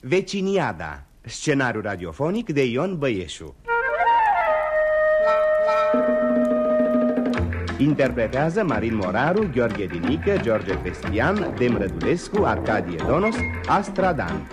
Veciniada, scenariu radiofonic de Ion Băieșu. Interpretează Marin Moraru, Gheorghe Dinică, George Cristian, Dem Rădulescu, Arcadie Donos, Astradan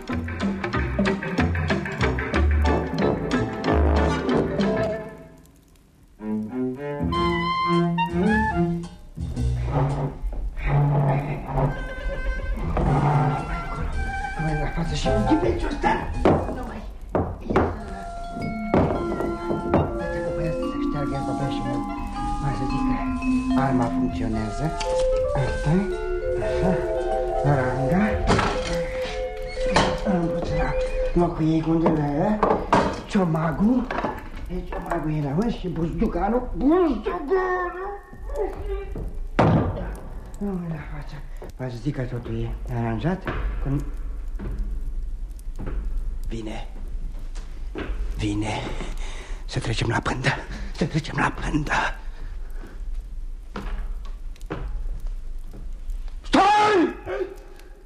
și buzducanul, buzducanul! Nu la fața. V-ați zic că totul e aranjat când... Vine. Vine. Să trecem la pândă. Să trecem la pândă. Stai!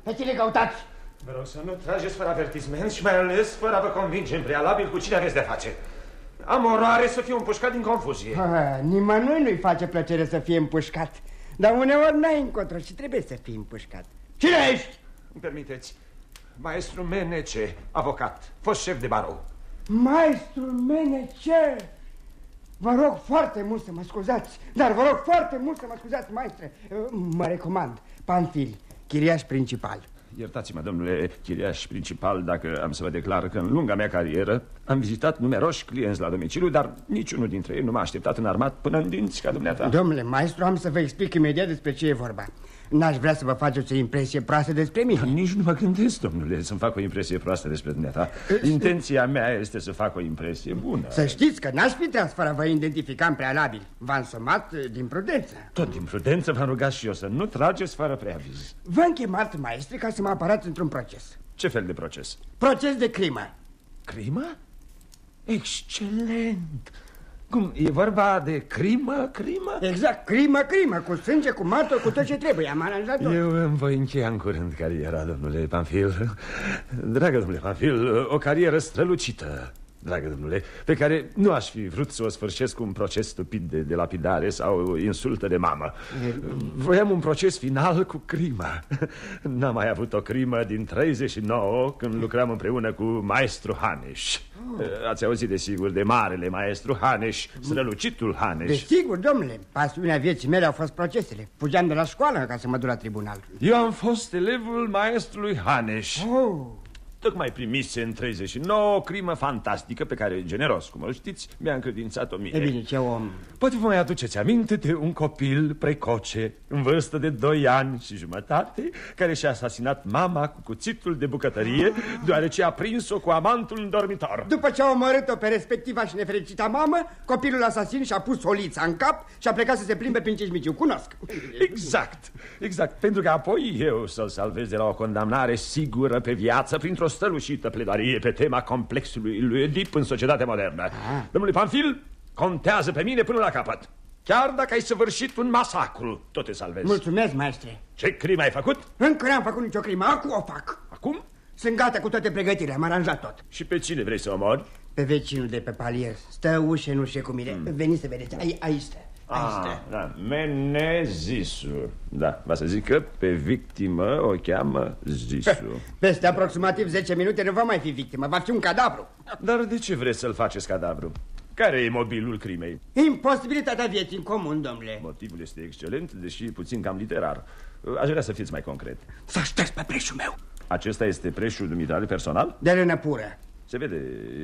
Pe cine căutați? Vă rog să nu trageți fără avertisment și mai ales fără a vă convinge în prealabil cu cine aveți de face. Am oroare să fiu împușcat din confuzie. Ha, nimănui nu-i face plăcere să fie împușcat. Dar uneori n-ai încotro și trebuie să fii împușcat. Cine ești? Îmi permiteți. Maestru Menece, avocat, fost șef de barou. Maestru Menece! Vă rog foarte mult să mă scuzați, dar vă rog foarte mult să mă scuzați, maestre. Mă recomand, Panfil, chiriaș principal. Iertați-mă, domnule chiriaș principal, dacă am să vă declar că în lunga mea carieră am vizitat numeroși clienți la domiciliu, dar niciunul dintre ei nu m-a așteptat în armat până în dinți ca dumneata. Domnule maestru, am să vă explic imediat despre ce e vorba. N-aș vrea să vă faceți o impresie proastă despre mine. Nici nu mă gândesc, domnule, să-mi fac o impresie proastă despre dumneata. Intenția mea este să fac o impresie bună. Să știți că n-aș fi tras fără vă identifica în prealabil. V-am somat din prudență. Tot din prudență v-am rugat și eu să nu trageți fără preaviz. V-am chemat, maestre, ca să mă aparați într-un proces. Ce fel de proces? Proces de crimă. Crimă? Excelent! Cum, e vorba de crimă, crimă? Exact, crimă, crimă, cu sânge, cu martor, cu tot ce trebuie, am aranjat tot Eu îmi voi încheia în curând cariera, domnule Panfil Dragă domnule Panfil, o carieră strălucită dragă domnule, pe care nu aș fi vrut să o sfârșesc cu un proces stupid de, de lapidare sau insultă de mamă. Voiam un proces final cu crimă. N-am mai avut o crimă din 39 când lucram împreună cu maestru Haneș. Oh. Ați auzit desigur de marele maestru Haneș, strălucitul Haneș. Desigur, domnule, pasiunea vieții mele au fost procesele. Fugeam de la școală ca să mă duc la tribunal. Eu am fost elevul maestrului Haneș. Oh. Tocmai primise în 39 o crimă fantastică pe care, generos, cum îl știți, mi-a încredințat-o mie. E bine, ce om... Poate vă mai aduceți aminte de un copil precoce, în vârstă de 2 ani și jumătate, care și-a asasinat mama cu cuțitul de bucătărie, deoarece a prins-o cu amantul în dormitor. După ce a omorât-o pe respectiva și nefericita mamă, copilul asasin și-a pus solița în cap și a plecat să se plimbe prin Cismiciu. Cunosc. Exact, exact. Pentru că apoi eu să-l salvez de la o condamnare sigură pe viață printr-o strălucită pledoarie pe tema complexului lui Edip în societatea modernă. Ah. Domnule Panfil, contează pe mine până la capăt. Chiar dacă ai săvârșit un masacru, tot te salvezi. Mulțumesc, maestre. Ce crimă ai făcut? Încă n-am făcut nicio crimă, acum o fac. Acum? Sunt gata cu toate pregătirile, am aranjat tot. Și pe cine vrei să omori? Pe vecinul de pe palier. Stă ușe în ușe cu mine. Hmm. Veniți să vedeți, aici, aici stă. Ah, da. Menezisu. Da, va să zic că pe victimă o cheamă Zisu. Peste aproximativ 10 minute nu va mai fi victimă, va fi un cadavru. Dar de ce vreți să-l faceți cadavru? Care e mobilul crimei? Imposibilitatea vieții în comun, domnule. Motivul este excelent, deși puțin cam literar. Aș vrea să fiți mai concret. Să ștergi pe preșul meu. Acesta este preșul dumitale personal? De lână pură. Se vede,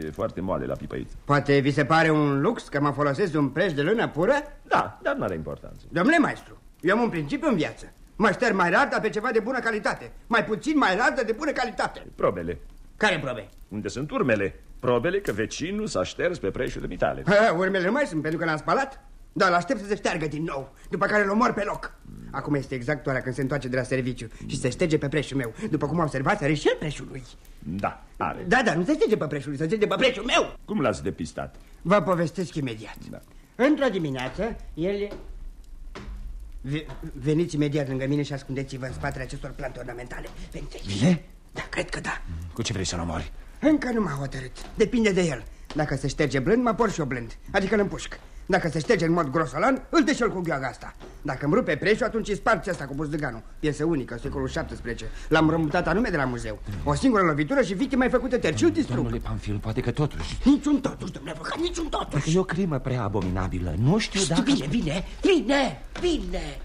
e foarte moale la pipăit. Poate vi se pare un lux că mă folosesc de un preș de lână pură? Da, dar nu are importanță. Domnule maestru, eu am un principiu în viață. Mă șterg mai rar, dar pe ceva de bună calitate. Mai puțin mai rar, dar de bună calitate. Probele. Care probe? Unde sunt urmele? Probele că vecinul s-a șters pe preșul de mitale. Ha, urmele nu mai sunt pentru că l-am spălat. Dar l-aștept să se șteargă din nou, după care îl omor pe loc. Acum este exact ora când se întoarce de la serviciu și se șterge pe preșul meu. După cum observați, are și el preșul lui. Da, are. Da, da, nu se șterge pe preșul lui, se șterge pe preșul meu. Cum l-ați depistat? Vă povestesc imediat. Da. Într-o dimineață, el... Ve veniți imediat lângă mine și ascundeți-vă în spatele acestor plante ornamentale. Veniți aici. Mine? Da, cred că da. Cu ce vrei să-l omori? Încă nu m-a hotărât. Depinde de el. Dacă se șterge blând, mă por și eu blând. Adică îl împușc. Dacă se șterge în mod grosolan, îl deșel cu gheaga asta. Dacă îmi rupe preșul, atunci îi spargi asta cu buzduganul. Piesă unică, secolul 17. L-am rămutat anume de la muzeu. O singură lovitură și victima e făcută terciu distrug. Domnule Panfil, poate că totuși... Niciun totuși, domnule avocat, niciun totuși. Dacă e o crimă prea abominabilă, nu știu Știi, dacă... Bine, bine, bine, bine.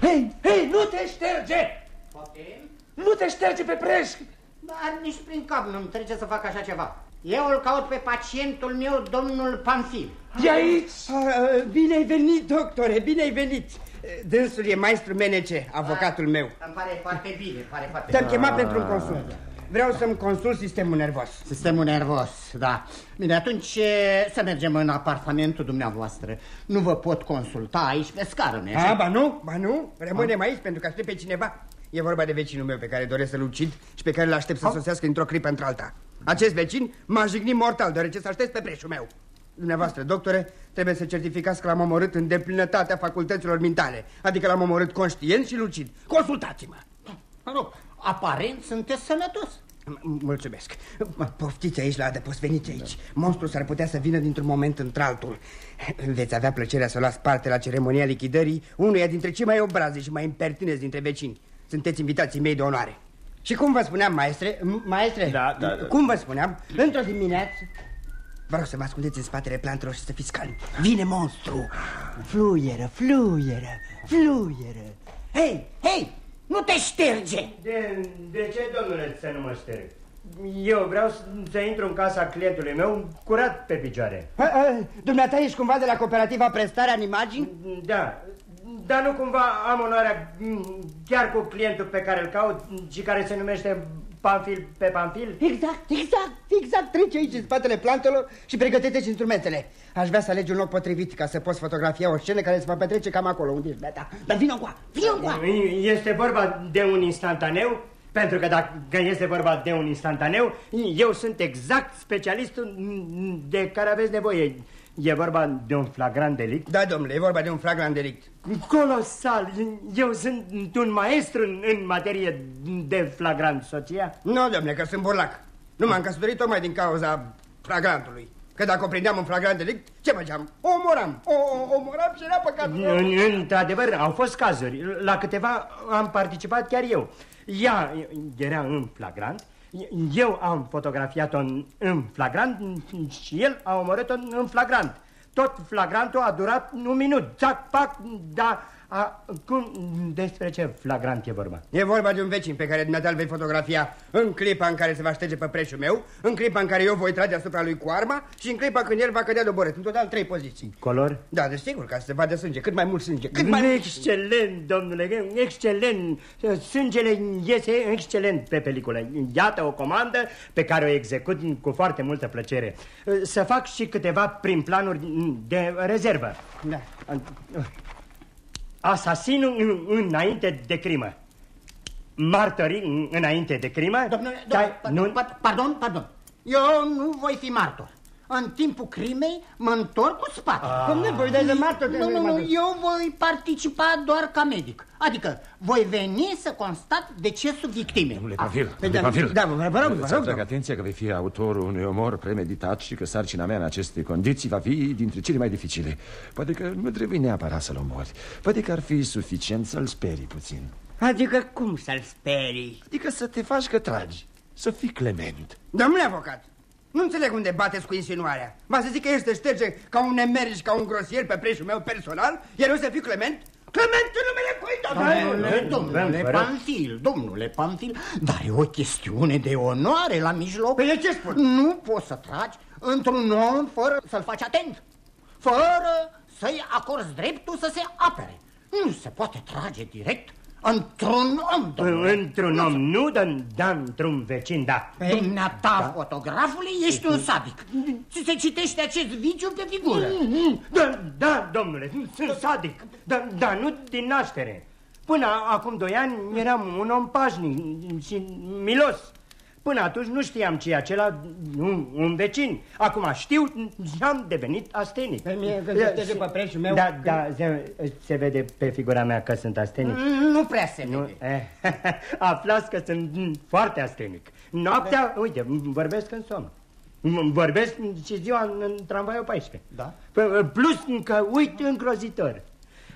Hei, hei, nu te șterge! Poftim? Nu te șterge pe preș! Dar nici prin cap nu-mi trece să fac așa ceva. Eu îl caut pe pacientul meu, domnul Panfil. E aici! Ah, Bine ai venit, doctore, bine ai venit. Dânsul e maestru menece, avocatul meu. Îmi pare foarte bine, pare foarte Te-am bine. chemat pentru un consult. Vreau să-mi consult sistemul nervos. Sistemul nervos, da. Bine, atunci e, să mergem în apartamentul dumneavoastră. Nu vă pot consulta aici pe scară, nu A, ba nu, ba nu, rămânem aici pentru că aștept pe cineva. E vorba de vecinul meu pe care doresc să-l ucid și pe care l-aștept să sosească într-o clipă într-alta. Acest vecin m-a jignit mortal, deoarece să aștept pe preșul meu. Dumneavoastră, doctore, trebuie să certificați că l-am omorât în deplinătatea facultăților mentale, adică l-am omorât conștient și lucid. Consultați-mă! Mă rog, aparent sunteți sănătos. M- Mulțumesc. Mă, Poftiți aici la adăpost, veniți aici. Monstrul s-ar putea să vină dintr-un moment într-altul. Veți avea plăcerea să luați parte la ceremonia lichidării unuia dintre cei mai obrazi și mai impertineți dintre vecini. Sunteți invitații mei de onoare. Și cum vă spuneam, maestre, m- maestre, Da, da, da. cum vă spuneam, într-o dimineață, vă rog să vă ascundeți în spatele plantelor și să fiți calmi. Vine monstru. Fluieră, fluieră, fluieră. Hei, hei, nu te șterge! De, de ce, domnule, să nu mă șterg? Eu vreau să, să intru în casa clientului meu curat pe picioare. A, a, Dumneata ești cumva de la cooperativa Prestarea în Imagini? Da, dar nu cumva am onoarea m, chiar cu clientul pe care îl caut și care se numește Panfil pe Panfil? Exact, exact, exact. Trece aici în spatele plantelor și pregătește instrumentele. Aș vrea să alegi un loc potrivit ca să poți fotografia o scenă care se va petrece cam acolo unde ești, Beata. Dar vină încoa, vină încoa. Este vorba de un instantaneu? Pentru că dacă este vorba de un instantaneu, eu sunt exact specialistul de care aveți nevoie. E vorba de un flagrant delict? Da, domnule, e vorba de un flagrant delict. Colosal! Eu sunt un maestru în, în materie de flagrant, soția. Nu, domnule, că sunt burlac. Nu m-am căsătorit tocmai din cauza flagrantului. Că dacă o prindeam în flagrant delict, ce făceam? O omoram. O, o omoram și era păcatul meu. În- Într-adevăr, au fost cazuri. La câteva am participat chiar eu. Ea era în flagrant, eu am fotografiat-o în, în flagrant și el a omorât-o în flagrant. Tot flagrantul a durat un minut. Zac, pac, da... A, cum, despre ce flagrant e vorba? E vorba de un vecin pe care dumneata îl vei fotografia în clipa în care se va șterge pe preșul meu, în clipa în care eu voi trage asupra lui cu arma și în clipa când el va cădea doborât. În total trei poziții. Color? Da, desigur, ca să se vadă sânge. Cât mai mult sânge. Cât mai mult Excelent, domnule, excelent. Sângele iese excelent pe peliculă. Iată o comandă pe care o execut cu foarte multă plăcere. Să fac și câteva prin planuri de rezervă. Da. Asasinul înainte de crimă. Martorii înainte de crimă. Domnule, Dar domnule nu- pa- pardon, pardon. Eu nu voi fi martor. În timpul crimei mă întorc cu spate. Domnule, voi dai de martor. Nu, nu, nu, eu voi participa doar ca medic. Adică voi veni să constat decesul victimei. Domnule Panfil, Păi domnule da, Panfil. da, vă vă rog, vă Îți rog, atrag vă- atenția că vei fi autorul unui omor premeditat și că sarcina mea în aceste condiții va fi dintre cele mai dificile. Poate că nu trebuie neapărat să-l omori. Poate că ar fi suficient să-l sperii puțin. Adică cum să-l sperii? Adică să te faci că tragi, să fii clement. Domnule avocat, nu înțeleg unde bateți cu insinuarea. Va să zic că este șterge ca un nemerj, ca un grosier pe preșul meu personal, iar eu să fiu Clement? Clement în numele cui, Domnule, domnule vă rog. Panfil, domnule Panfil, dar e o chestiune de onoare la mijloc. Păi de ce spun? Nu poți să tragi într-un om fără să-l faci atent, fără să-i acorzi dreptul să se apere. Nu se poate trage direct într-un om, domnule. Într-un om nu, dar da, într-un vecin, da. Dumneata, fotografului, ești un sadic. Ți se citește acest viciu pe figură. Da, da, domnule, sunt sadic, da, da, nu din naștere. Până acum doi ani eram un om pașnic și milos. Până atunci nu știam ce e acela, un, un vecin. Acum știu și am devenit astenic. Pe mie, când se șterge pe preșul meu, Da, când- da, se, se vede pe figura mea că sunt astenic. Nu prea se Nu, vede. eh, aflați că sunt mm, foarte astenic. Noaptea, uite, m- vorbesc în somn. M- Vorbesc și ziua în, în tramvaiul 14. Da. P- Plus că uit îngrozitor.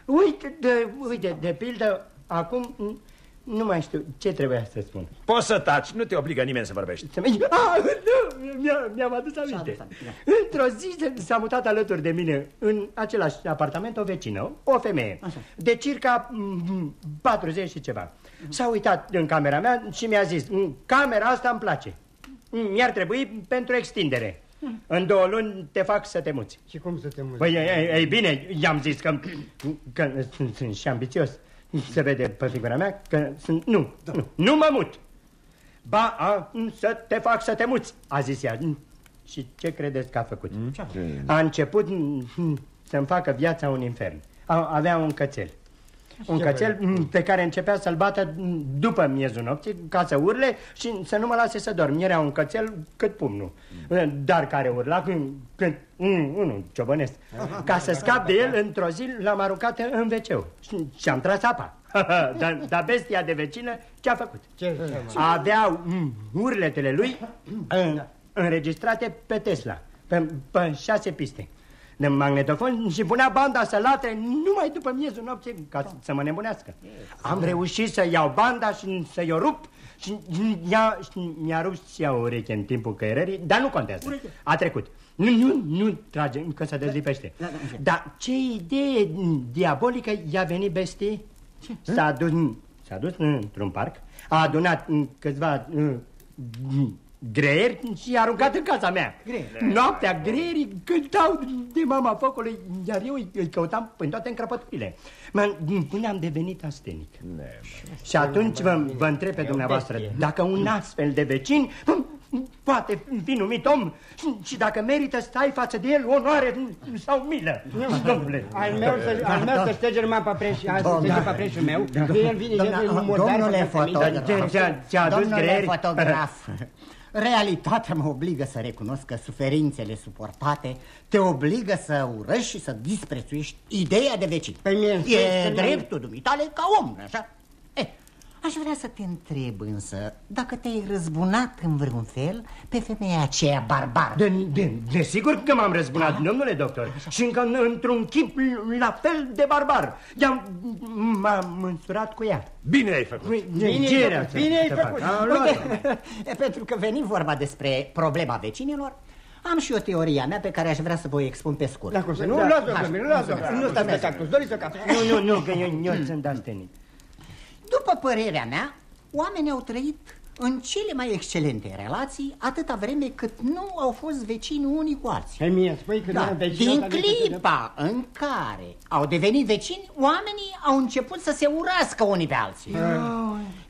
Uite, de, uite, de pildă, acum m, nu mai știu ce trebuia să spun. Poți să taci, nu te obligă nimeni să vorbești. Să mergi... Ah, nu, mi-a, mi-am adus aminte. adus aminte, Într-o zi se- s-a mutat alături de mine în același apartament o vecină, o femeie, Așa. de circa mm, 40 și ceva. S-a uitat în camera mea și mi-a zis, "Mm, camera asta îmi place. Mm, Mi-ar trebui pentru extindere. În două luni te fac să te muți. Și cum să te muzi? Păi, ei, ei bine, i-am zis că, că sunt, sunt și ambițios. Se vede pe figura mea că sunt... Nu, nu, nu mă mut. Ba, a, să te fac să te muți, a zis ea. Și ce credeți că a făcut? A început mm, să-mi facă viața un infern. A, avea un cățel. Un ce cățel mm, pe care începea să-l bată mm, după miezul nopții ca să urle și să nu mă lase să dorm. Era un cățel cât pumnul, dar care urla când, când mm, unul ciobănesc. Ca să scap de el, într-o zi l-am aruncat în wc și, și am tras apa. dar, dar bestia de vecină ce a făcut? Ce? Avea mm, urletele lui în, înregistrate pe Tesla, pe, pe șase piste de magnetofon și punea banda să latre numai după miezul nopții ca să- să mă nebunească. Am reușit să iau banda și să-i o rup și mi-a, și mi-a rupt și ea o ureche în timpul căierării, dar nu contează. A trecut. Nu, nu, nu trage, că se dezlipește. Da, da, da. Dar ce idee diabolică i-a venit bestii? S-a dus, s-a dus într-un parc, a adunat mm, câțiva mm, mm, greieri și i-a aruncat în casa mea. Greieri. Noaptea greierii cântau de mama focului, iar eu îi îi căutam în toate încrăpăturile. Mă, până am devenit astenic. Și atunci vă, vă întreb pe dumneavoastră, dacă un astfel de vecin poate fi numit om și, și dacă merită să ai față de el onoare sau milă. Domnule, Al meu să, al meu să șterge numai pe preșul, să șterge pe preșul meu. El vine, el vine un murdar Domnule pe femeie. Dar ce- ce- ți-a adus domnule greieri? fotograf, realitatea mă obligă să recunosc că suferințele suportate te obligă să urăști și să disprețuiești ideea de vecin. Pe mie îmi spui E că nu- dreptul dumitale ca om, așa? Eh, aș vrea să te întreb însă dacă te-ai răzbunat în vreun fel pe femeia aceea barbară. De, de, desigur că m-am răzbunat, domnule doctor, și încă în- într-un chip la fel de barbar. I-am, m-am mânsurat cu ea. Bine ai făcut. Bine Ce ai era făcut, să- bine ai să făcut. fac? Uite, pentru că veni vorba despre problema vecinilor, am și o teoria mea pe care aș vrea să vă o expun pe scurt. Da, cum să nu? Da. Luați-o, domnule, luați-o. Nu stați pe cactus, doriți o cafea. Nu, nu, nu, că eu, eu sunt astenic. După părerea mea, oamenii au trăit în cele mai excelente relații atâta vreme cât nu au fost vecini unii cu alții. Pe mie, spui că Da, nu vecinul din ăsta zice că- clipa în care au devenit vecini, oamenii au început să se urască unii pe alții.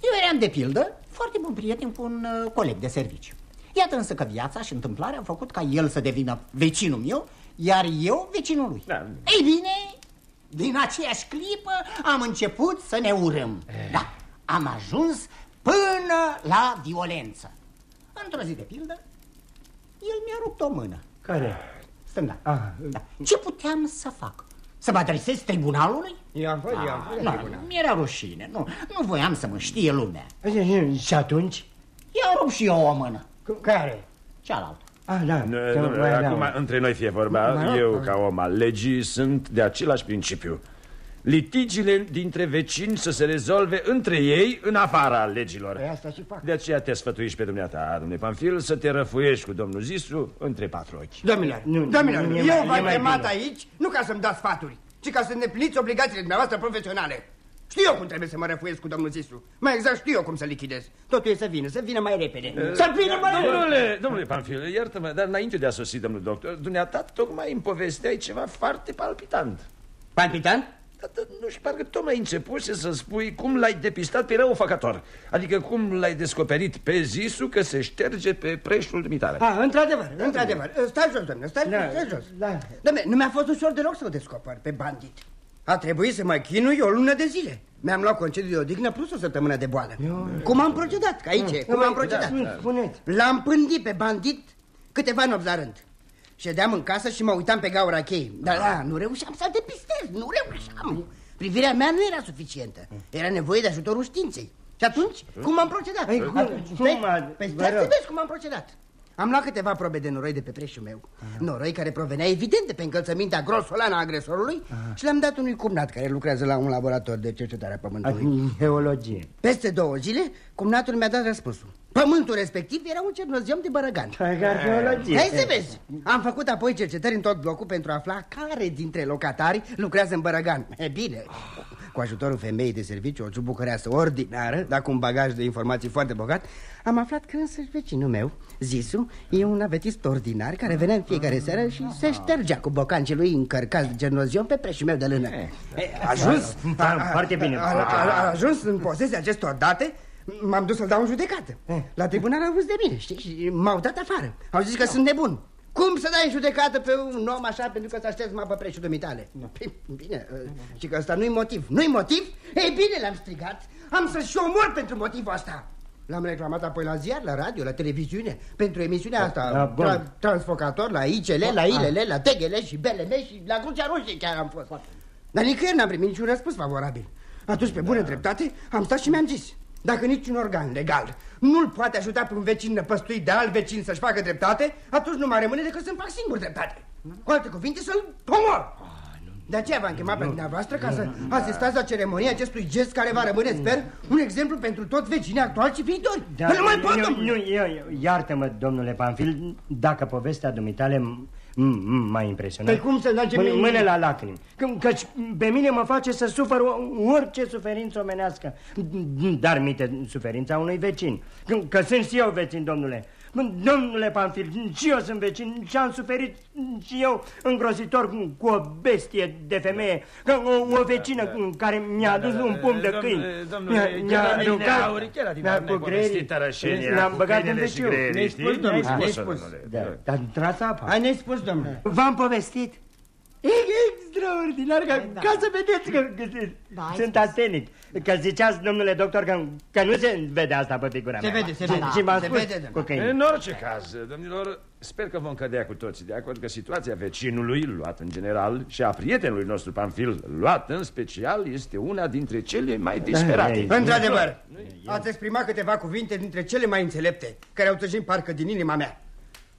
Eu eram, de pildă, foarte bun prieten cu un uh, coleg de serviciu. Iată însă că viața și întâmplarea au făcut ca el să devină vecinul meu, iar eu vecinul lui. Da. Ei bine, din aceeași clipă am început să ne urâm. Da, am ajuns până la violență. Într-o zi de pildă, el mi-a rupt o mână. Care? Stânga. Ah, Da. Ce puteam să fac? Să mă adresez tribunalului? Eu am fost, eu am fost. Nu, mi-era rușine, nu, nu voiam să mă știe lumea. și atunci? I-am rupt și eu o mână, Care? cealaltă. Ah, da. Nu, că nu, mai aveam. acum, între noi fie vorba, eu, ca om al legii, sunt de același principiu. Litigiile dintre vecini să se rezolve între ei în afara legilor. Păi asta și fac. De aceea te sfătuiești pe dumneata, domnule Panfil, să te răfuiești cu domnul Zisu între patru ochi. Domnilor, Nu, domnilor, nu, e eu mai- e v-am mai chemat bine. aici nu ca să-mi dați sfaturi, ci ca să îndepliniți obligațiile dumneavoastră profesionale. Știu eu cum trebuie să mă răfuiesc cu domnul Zisu. Mai exact știu eu cum să lichidez. Totul e să vină, să vină mai repede. Să vină mai repede! Domnule, domnule Panfil, iartă-mă, dar înainte de a sosi domnul doctor, dumneata tocmai îmi povesteai ceva foarte palpitant. Palpitant? Dar, dar, nu știu, parcă tocmai începuse să spui cum l-ai depistat pe răufăcător. Adică cum l-ai descoperit pe Zisu că se șterge pe preșul dumitare. A, într-adevăr, într-adevăr. Stai jos, domnule, stai, Da, stai jos. da. Domnule, nu mi-a fost ușor deloc să o descoper pe bandit. A trebuit să mă chinui o lună de zile. Mi-am luat concediu de odihnă plus o săptămână de boală. Cum am procedat? Că aici, e, cum am procedat? Spuneți. L-am pândit pe bandit câteva nopți la rând. Ședeam în casă și mă uitam pe gaura cheii. Dar da, nu reușeam să-l depistez, nu reușeam. Privirea mea nu era suficientă. Era nevoie de ajutorul științei. Și atunci, cum am procedat? Ei, cum- Atunci, cum stai, a- Păi vă stai să rog. vezi cum am procedat. Am luat câteva probe de noroi de pe preșul meu. Noroi care provenea evident de pe încălțămintea grosolană a agresorului și le-am dat unui cumnat care lucrează la un laborator de cercetare a pământului. Geologie. Peste două zile, cumnatul mi-a dat răspunsul. Pământul respectiv era un cernoziom de bărăgan. Arheologie. Hai să vezi! Am făcut apoi cercetări în tot blocul pentru a afla care dintre locatari lucrează în Bărăgan. E bine, cu ajutorul femeii de serviciu, o ciubucăreasă ordinară, dar cu un bagaj de informații foarte bogat, am aflat că însăși vecinul meu, Zisu, e un avetist ordinar care venea în fiecare seară și se ștergea cu bocancii lui încărcați de cernoziom pe preșul meu de lână. E, A ajuns, Da, foarte bine, A, foarte a, bine. a ajuns în posesia acestor date, m-am dus să-l dau în judecată. La tribunal au văzut de mine, știi, și m-au dat afară. Au zis că sunt nebun. Cum să dai în judecată pe un om așa pentru că să aștepți mă pe preșul dumitale? Păi, Bine, uh, și că ăsta nu-i motiv. Nu-i motiv? Ei bine, l-am strigat. Am să și omor pentru motivul ăsta. L-am reclamat apoi la ziar, la radio, la televiziune, pentru emisiunea asta, Da, bun. tra- transfocator, la ICL, la ILL, la TGL și BLM și la Crucea Roșie chiar am fost. Dar nicăieri n-am primit niciun răspuns favorabil. Atunci, pe bună dreptate, am stat și mi-am zis, dacă niciun organ legal nu-l poate ajuta pe un vecin năpăstuit de alt vecin să-și facă dreptate, atunci nu mai rămâne decât să-mi fac singur dreptate. Cu alte cuvinte, să-l omor. De aceea v-am chemat pe dumneavoastră ca să asistați la ceremonia acestui gest care va rămâne, sper, un exemplu pentru toți vecinii actuali și viitori. Da, nu mai pot, nu, domnule. nu, eu, eu, iartă-mă, domnule Panfil, dacă povestea dumitale m- m- m-a impresionat. Păi cum să n-a ce Mâne- mi- Mâne la lacrimi. Că- Căci pe mine mă face să sufăr o- orice suferință omenească. Dar mite suferința unui vecin. Că, că sunt și eu vecin, domnule. Domnule Panfil, și eu sunt vecin și am suferit și eu îngrozitor cu o bestie de femeie, că o, o vecină care mi-a adus un pumn de câini. Domnule, domnule, Mi-a chiar aruncat- adineauri, chiar adineauri mi-a ne-ai cu greierii. povestit tărășenia Ne-am cu băgat în câinele și veciu. greierii, Ne-ai știi? spus, domnule, Ne-ai ne-ai spus-o, spus. domnule. Da, dar trați apa. Hai, ne-ai spus, domnule. V-am povestit? E extraordinar, ca, Da. ca să vedeți că, că Da, ai sunt spus. atenic. Că ziceați, domnule doctor, că, că nu se vede asta pe figura Se mea. vede, se Și- vede. Și m-am Se spus vede, domnule. cu câini. În orice caz, domnilor, sper că vom cădea cu toții de acord că situația vecinului, luat în general, și a prietenului nostru Panfil, luat în special, este una dintre cele mai disperate. ei. Într-adevăr, ați exprimat câteva cuvinte dintre cele mai înțelepte, care au tăjit parcă din inima mea.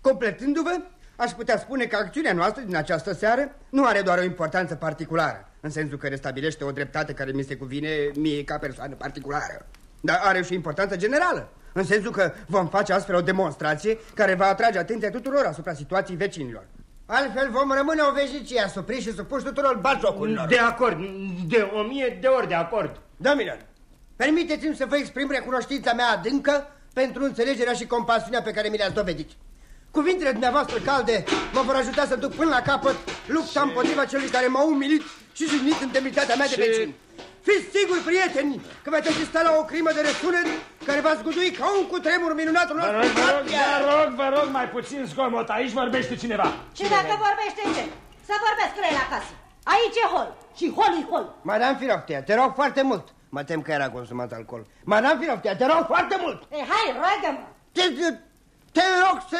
Completându-vă, aș putea spune că acțiunea noastră din această seară nu are doar o importanță particulară, în sensul că restabilește o dreptate care mi se cuvine mie ca persoană particulară, dar are și o importanță generală, în sensul că vom face astfel o demonstrație care va atrage atenția tuturor asupra situației vecinilor. Altfel vom rămâne o veșnicie asupriți și supuși tuturor batjocurilor. De acord, de o mie de ori de acord. Domnilor, permiteți-mi să vă exprim recunoștința mea adâncă pentru înțelegerea și compasiunea pe care mi le-ați dovedit. Cuvintele dumneavoastră calde mă vor ajuta să duc până la capăt lupta împotriva celui care m-a umilit și jignit în demnitatea mea de Și- vecin. Fiți siguri, prieteni, că veți asista la o crimă de răsunet care va zgudui ca un cutremur minunatul Vă nostru. rog, vă rog, patria. vă rog, vă rog, mai puțin zgomot. Aici vorbește cineva. Și dacă vorbește ce? Să vorbesc la el acasă. Aici e hol. Și hol e hol. Madame Firoftea, te rog foarte mult. Mă tem că era consumat alcool. Madame Firoftea, te rog foarte mult. Ei, hai, roagă-mă. Te, te rog să,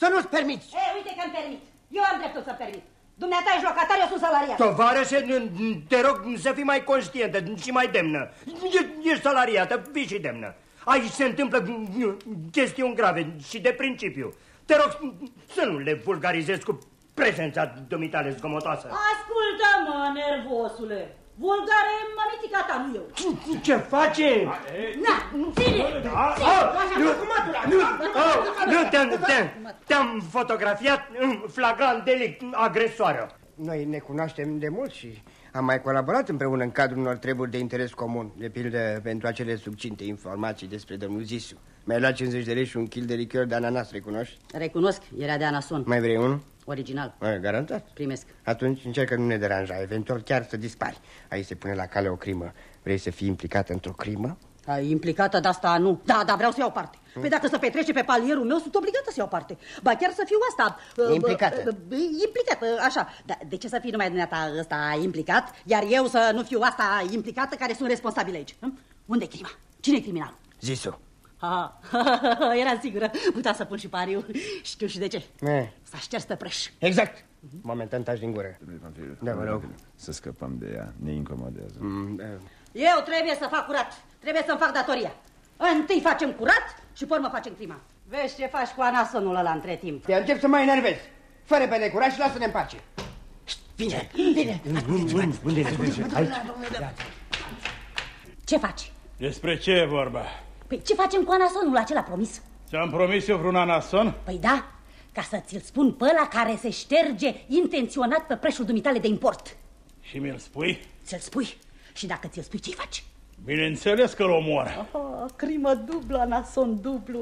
să nu-ți permiți. Ei, uite că-mi permit. Eu am dreptul să permit. Dumneata ești locatar, eu sunt salariat. Tovarășe, te rog să fii mai conștientă și mai demnă. E- Ești salariată, fii și demnă. Aici se întâmplă chestiuni grave și de principiu. Te rog să nu le vulgarizezi cu prezența dumitale zgomotoasă. Ascultă-mă, nervosule. Vulgare mămitica ta, nu eu. Ce face? Na, ține! Nu, nu, oh, nu te-am, te te-am fotografiat în flagrant delict agresoară. Noi ne cunoaștem de mult și am mai colaborat împreună în cadrul unor treburi de interes comun, de pildă pentru acele subcinte informații despre domnul Zisu. Mi-ai luat 50 de lei și un kil de lichior de ananas, recunoști? Recunosc, era de anason. Mai vrei unul? Original. Mai garantat? Primesc. Atunci încercă nu ne deranja, eventual chiar să dispari. Aici se pune la cale o crimă. Vrei să fii implicat într-o crimă? Ai implicată de asta, nu. Da, da, vreau să iau parte. Păi dacă se petrece pe palierul meu, sunt obligată să iau parte. Ba chiar să fiu asta... uh, Implicată. uh, uh, Implicată, așa. Da, de ce să fii numai dumneata ăsta implicat, iar eu să nu fiu asta implicată care sunt responsabilă aici? Hm? Unde e crima? cine e criminal? Zisu. Ah, eram sigură. Putea să pun și pariu. Știu și de ce. Eh, S-a șters pe preș. Exact. Momentan taci din gură. Domnule Panfil, Da, vă rog. Să scăpăm de ea, ne incomodează. Mm, da. Eu trebuie să fac curat. Trebuie să-mi fac datoria. Întâi facem curat și pe urmă facem crima. Vezi ce faci cu anasonul ăla între timp. Te încep să mai enervezi. Fără pe necuraj și lasă-ne în pace. Bine, bine. Unde ești? Aici. Ce faci? Despre ce e vorba? Păi ce facem cu anasonul acela promis? Ți-am promis eu vreun anason? Păi da, ca să ți-l spun pe ăla care se șterge intenționat pe preșul dumitale de import. Și mi-l spui? Ți-l spui și dacă ți-l spui, ce faci? Bineînțeles că-l omor. Oh, crimă dublă, anason dublu.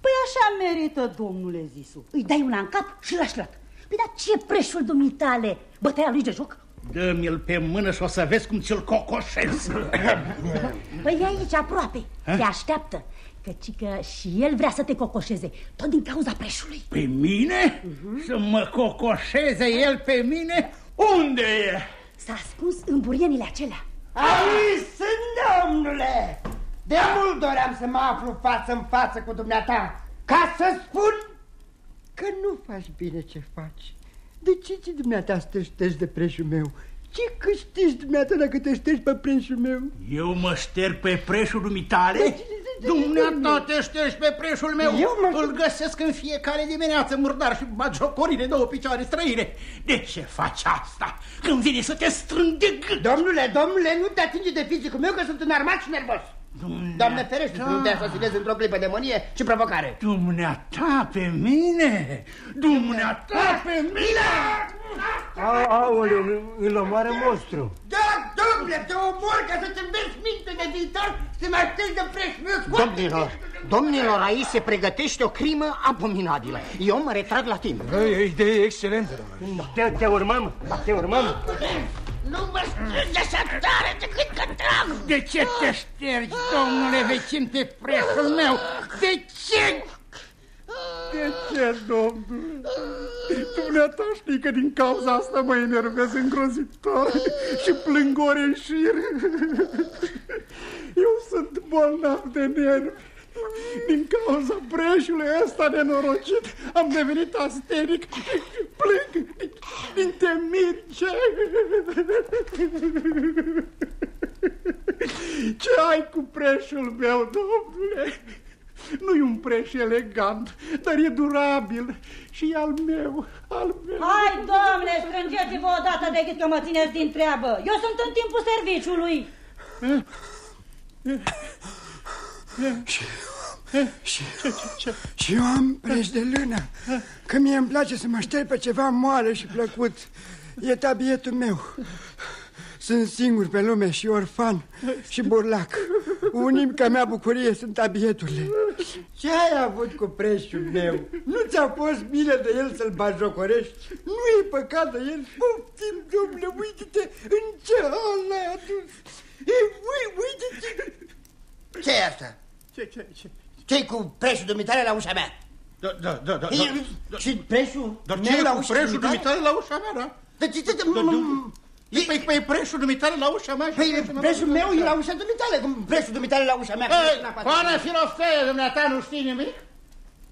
Păi așa merită, domnule Zisu. Îi dai una în cap și lași lat. Păi dar ce preșul dumitale? Bătăia lui de joc? Dă-mi-l pe mână și o să vezi cum ți-l cocoșez. Păi e aici, aproape. Te așteaptă. Căci că și el vrea să te cocoșeze, tot din cauza preșului. Pe mine? Să mă cocoșeze el pe mine? Unde e? S-a ascuns în burienile acelea. Aici sunt, domnule! De mult doream să mă aflu față în față cu dumneata, ca să spun că nu faci bine ce faci. De ce ți dumneata să te ștergi de preșul meu? Ce câștigi dumneata dacă te ștergi pe preșul meu? Eu mă șterg pe preșul dumitale? Dumneata te ștergi pe preșul meu? Eu mă- Îl găsesc în fiecare dimineață murdar și bagiocorii de două picioare străine. De ce faci asta? Când vine să te strâng de gât? Domnule, domnule, nu te atinge de fizicul meu că sunt înarmat și nervos. Doamne ferește să nu te asasinezi într-o clipă de mânie și provocare. Dumneata pe mine? Dumneata pe mine? Aoleu, îl omoară monstru. Da, domnule, te omor ca să-ți înveți minte de viitor să mă aștepți de preșul meu. Scoate! Domnilor, domnilor, aici se pregătește o crimă abominabilă. Eu mă retrag la timp. E idee excelentă, domnule. Te, te urmăm, te urmăm. Nu mă strânge așa tare decât că trag! De ce te ștergi, domnule vecin, pe preșul meu? De ce? De ce, domnule? Dumneata știi că din cauza asta mă enervez îngrozitor și plâng ore în șir. Eu sunt bolnav de nervi. Din cauza preșului ăsta nenorocit am devenit asteric și plâng din temince. Ce ai cu preșul meu, domnule? Nu e un preș elegant, dar e durabil și e al meu, al meu. Hai, domnule, strângeți-vă odată de gât că mă țineți din treabă. Eu sunt în timpul serviciului. Și, și eu am preș de lână, că mie îmi place să mă șterg pe ceva moale și plăcut. E tabietul meu. Sunt singur pe lume și orfan și burlac. Unica mea bucurie sunt tabieturile. Ce ai avut cu preșul meu? Nu ți-a fost bine de el să-l bajocorești? Nu e păcat de el? Poftim, domnule, uite-te în ce hal l-ai adus. E, ui, uite-te. ce e asta? Ce, ce, ce? ce cu preșul dumitare la ușa mea? Da, da, da, da. Ei, Și preșul Dar meu ce la e cu ușa preșul dumitare? dumitale la ușa mea, da? Dar ce, ce, ce, Da, da. Păi, păi preșul dumitale la ușa mea și Păi preșul meu preșul meu e la ușa dumitale, cum preșul dumitale la ușa mea. Ei, Coană filofteie, dumneata, nu știi nimic?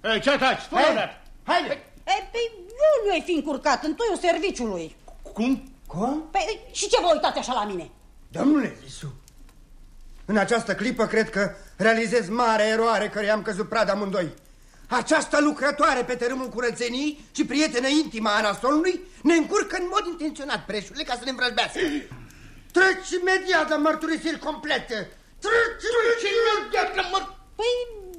Ei, ce taci? Spune Hai, odată. haide! E, păi, eu nu ai fi încurcat în toiul serviciului. Cum? Cum? Păi, și ce vă uitați așa la mine? Domnule Isu, în această clipă cred că realizez mare eroare care am căzut prada amândoi. Această lucrătoare pe tărâmul curățenii și prietenă intimă a Anasolului ne încurcă în mod intenționat preșurile ca să ne învrăjbească. Treci imediat la mărturisiri complete. Treci imediat la mărturisiri. Păi,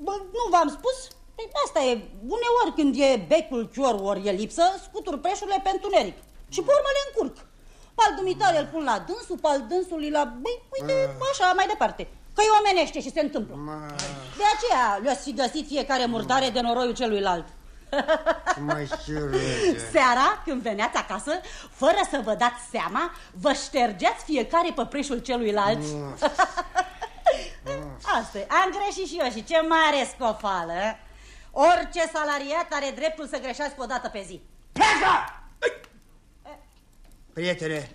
bă, nu v-am spus? Păi, asta e, uneori când e becul chior ori e lipsă, scutur preșurile pe întuneric. Și pe urmă le încurc. Pal dumitare îl pun la dânsul, pal dânsului la... Băi, uite, așa, mai departe. Că e omenește și se întâmplă. De aceea le-ați fi găsit fiecare murdare de noroiul celuilalt. Mai șiruie. Seara, când veneați acasă, fără să vă dați seama, vă ștergeați fiecare pe preșul celuilalt. Asta e. Am greșit și eu și ce mare scofală. eh? Orice salariat are dreptul să greșească o dată pe zi. Pleacă! Prietene,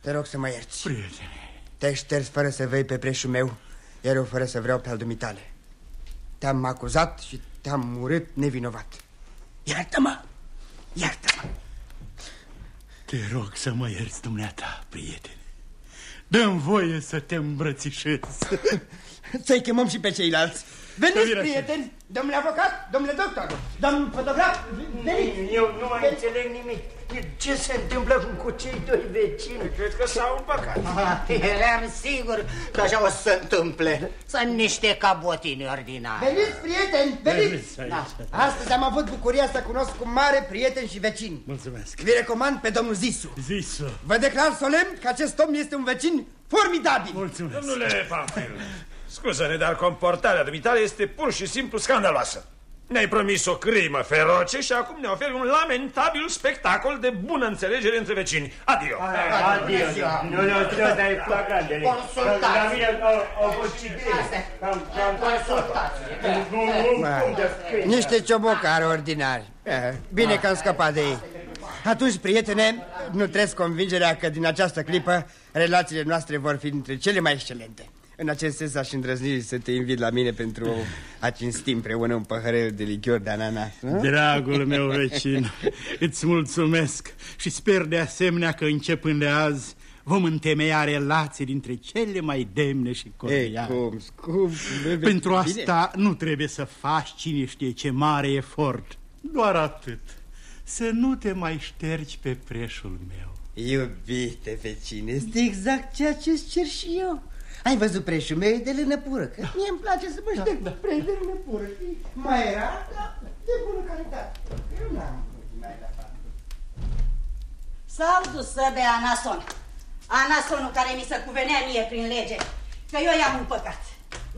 te rog să mă ierți. Prietene, Te-ai șters fără să vei pe preșul meu, iar eu fără să vreau pe al dumitale. Te-am acuzat și te-am urât nevinovat. Iartă-mă! Iartă-mă! te rog să mă ierți dumneata, prietene. Dă-mi voie să te îmbrățișez. Să-i chemăm și pe ceilalți. Veniți, Să vină și- prieteni! Domnule avocat, domnule doctor, domnul fotograf, veniți! Eu nu mai înțeleg nimic. Ce se întâmplă cu cei doi vecini? Cred că s-au împăcat. Eram sigur că așa o să se întâmple. Sunt niște cabotini ordinari. Veniți, prieteni, veniți! Veniți aici. Da. Astăzi am avut bucuria să cunosc cu mare prieten și vecin. Mulțumesc. Vi recomand pe domnul Zisu. Zisu. Vă declar solemn că acest om este un vecin formidabil. Mulțumesc. Domnule Pamfil, scuză-ne, dar comportarea dumitale este pur și simplu scandaloasă. Ne-ai promis o crimă feroce și acum ne oferi un lamentabil spectacol de bună înțelegere între vecini. Adio! Adio. Nu, nu, nu, dar e flagrantele. Consultați. La mine au, au fost și bine. Cam, cam, Nu, nu, cum de scrie. Niște ciobocari ordinari. Eh, Bine că am scăpat de ei. Atunci, prietene, nu trăiesc convingerea că din această clipă relațiile noastre vor fi dintre cele mai excelente. În acest sens aș îndrăzni să te invit la mine pentru a cinsti împreună un păhărel de lichior de ananas. nu? Dragul meu vecin, îți mulțumesc și sper de asemenea că începând de azi vom întemeia relații dintre cele mai demne și Ei, cordiale. cum, cum, bebe, Pentru bine. asta nu trebuie să faci cine știe ce mare efort. Doar atât. Să nu te mai ștergi pe preșul meu. Iubite vecine, este exact ceea ce îți cer și eu. Ai văzut preșul meu e de lână pură, că mie îmi place să mă șterg da, preș de lână pură. știi? Mai era, dar de bună calitate. Eu n-am mai la fapt. S-au dus să bea Anason. Anasonul care mi se cuvenea mie prin lege. Că eu i-am împăcat.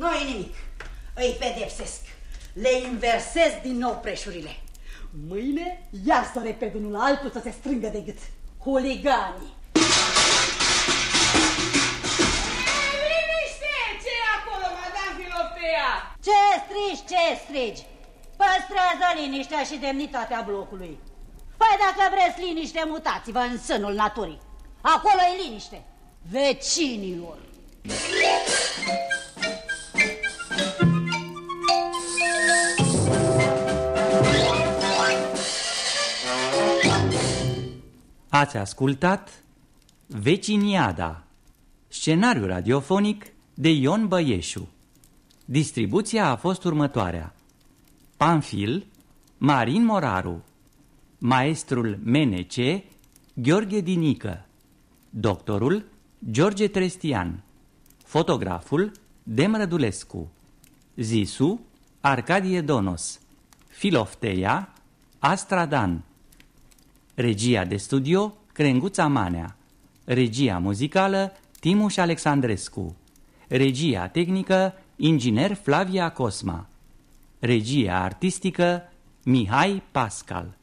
nu e nimic. Îi pedepsesc. Le inversez din nou preșurile. Mâine iar să repede unul altul să se strângă de gât. Huliganii. Ce strigi, ce strigi? Păstrează liniștea și demnitatea blocului. Păi dacă vreți liniște, mutați-vă în sânul naturii. Acolo e liniște. Vecinilor. Ați ascultat Veciniada, scenariu radiofonic de Ion Băieșu. Distribuția a fost următoarea. Panfil, Marin Moraru, maestrul Menece, Gheorghe Dinică, doctorul George Trestian, fotograful Dem Rădulescu, Zisu, Arcadie Donos, Filofteia, Astradan, Regia de studio, Crenguța Manea. Regia muzicală, Timuș Alexandrescu. Regia tehnică, inginer Flavia Cosma. Regia artistică, Mihai Pascal.